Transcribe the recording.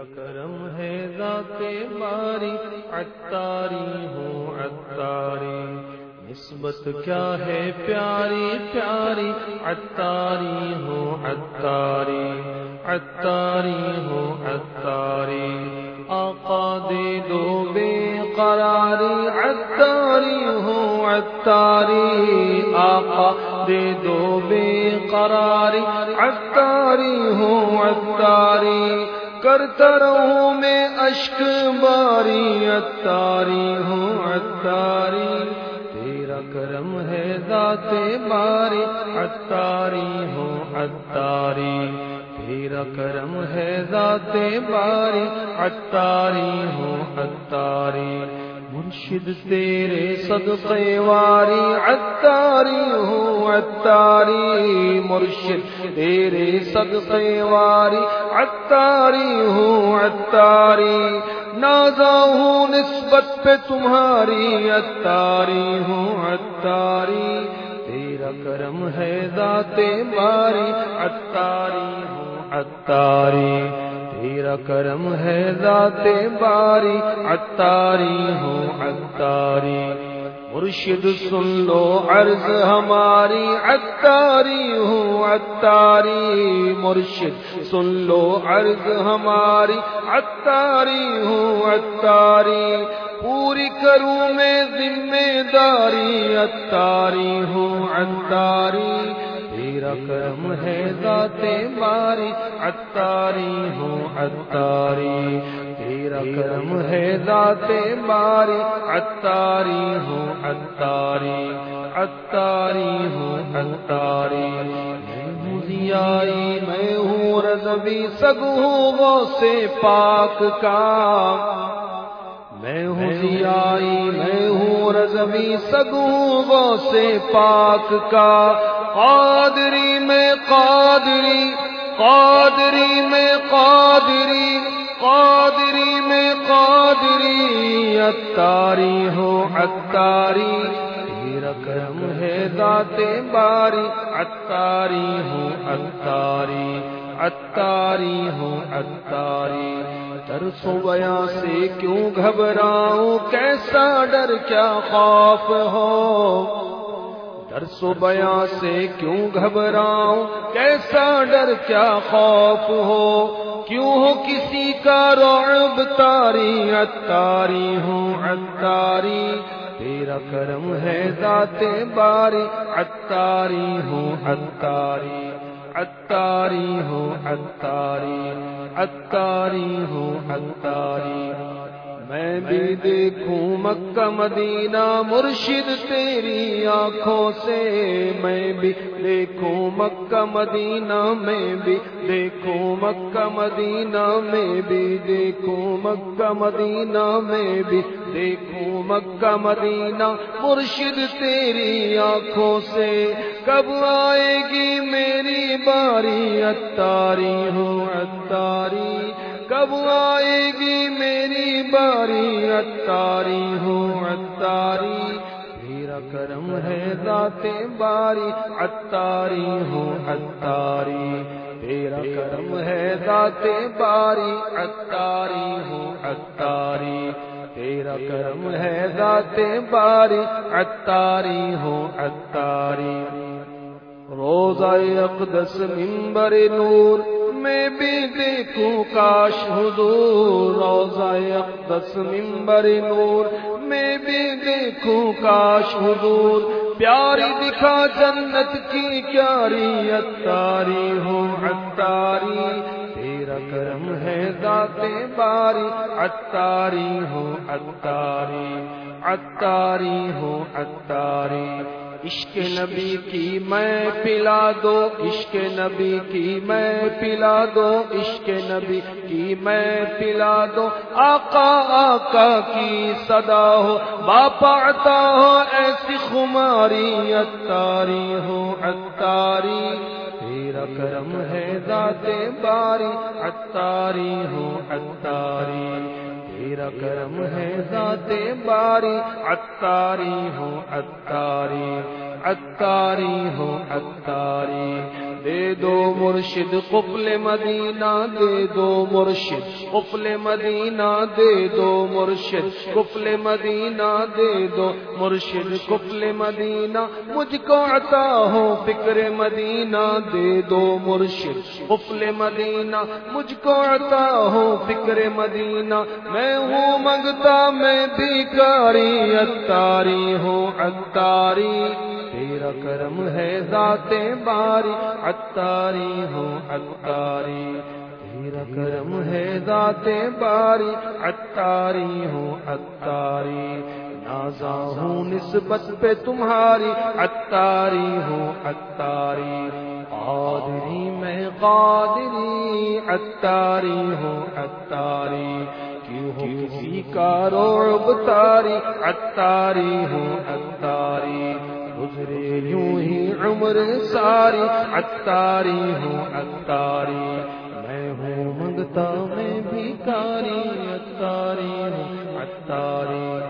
کرم ہے ذات باری اتاری ہوں اتاری نسبت کیا ہے پیاری پیاری۔ اتاری ہوں اتاری اتاری ہوں اتاری آقا دے دو بے قراری۔ اتاری ہوں اتاری آقا دے دو بے قراری۔ اتاری ہوں اتاری کرتا رہوں میں اشک باری اتاری ہوں اتاری تیرا کرم ہے ذات باری اتاری ہوں اتاری تیرا کرم ہے ذات باری اتاری ہوں اتاری مرشد تیرے صدقے واری اتاری ہوں اتاری مرشد تیرے صدقے واری اتاری ہوں اتاری نازا ہوں نسبت پہ تمہاری اتاری ہوں اتاری تیرا کرم ہے ذات باری اتاری ہوں اتاری تیرا کرم ہے ذات باری اتاری ہوں اتاری مرشد سن لو، عرض ہماری اتاری ہوں اتاری مرشد سن لو، عرض ہماری اتاری ہوں اتاری پوری کروں میں ذمہ داری اتاری ہوں اتاری تیرا کرم ہے ذات باری اتاری ہوں اتاری تیرا کرم ہے ذات باری اتاری ہوں اتاری اتاری ہوں اتاری آئی میں ہوں، رضوی سگوں وہ سے پاک کا۔ میں ہوں ضیائی میں ہوں، رضوی سگوں وہ سے پاک کا۔ قادری میں قادری قادری میں قادری قادری میں قادری اتاری ہو اتاری تیرا کرم ہے ذات باری اتاری ہوں اتاری اتاری ہوں اتاری ترسو بیا سے کیوں گھبراؤں، کیسا ڈر، کیا خوف ہو؟ و بیاں سے کیوں گھبراؤں؟ کیسا ڈر، کیا خوف ہو؟ کیوں ہو کسی کا رعب؟ تاری اتاری ہوں اتاری تیرا کرم ہے ذات باری اتاری ہوں اتاری اتاری ہوں اتاری اتاری ہوں اتاری میں بھی دیکھوں مکہ مدینہ مرشد تیری آنکھوں سے میں بھی دیکھوں مکہ مدینہ میں بھی دیکھوں مکہ مدینہ میں بھی دیکھوں مکہ مدینہ میں بھی دیکھوں مکہ مدینہ مرشد تیری آنکھوں سے کب آئے گی میری باری اتاری ہوں اتاری کب آئے گی میری باری اتاری ہوں اتاری تیرا کرم ہے ذات باری اتاری ہوں اتاری تیرا کرم ہے ذات باری اتاری ہوں اتاری تیرا کرم ہے ذات باری اتاری ہوں اتاری روزہ اقدس ممبر نور میں بھی دیکھوں کاش حضور، روزہ اقدس ممبر نور۔ میں بھی دیکھوں کاش حضور۔ پیاری دکھا جنت کی پیاری اتاری ہوں اتاری تیرا کرم ہے ذات باری اتاری ہوں اتاری اتاری ہوں اتاری عشق نبی کی میں پلا دو، عشق نبی کی میں پلا دو، عشق نبی کی میں پلا دو۔ آقا آقا کی صدا ہو، باپا عطا ہو، ایسی خماری اتاری ہو اتاری تیرا کرم ہے ذات باری اتاری ہو اتاری تیرا کرم ہے ذات باری اتاری ہو اتاری اتاری ہو اتاری دے دو مرشد، قفل مدینہ دے دو مرشد، قفل مدینہ دے دو مرشد، قفل مدینہ دے دو مرشد، قفل مدینہ، مجھ کو عطا ہو فکر مدینہ دے دو مرشد، قفل مدینہ، مجھ کو عطا ہو فکر مدینہ، میں ہوں منگتا میں بیکاری اتاری ہوں اتاری تیرا کرم ہے ذات باری اتاری ہوں اتاری تیرا کرم ہے ذات باری اتاری ہوں اتاری نازا ہوں نسبت پہ تمہاری اتاری ہوں اتاری قادری میں قادری اتاری ہوں اتاری کسی کا روب تاری اتاری ہوں اتاری گزرے یوں ہی عمر ساری اتاری ہوں اتاری میں ہوں، منگتا میں بھیکاری اتاری ہوں اتاری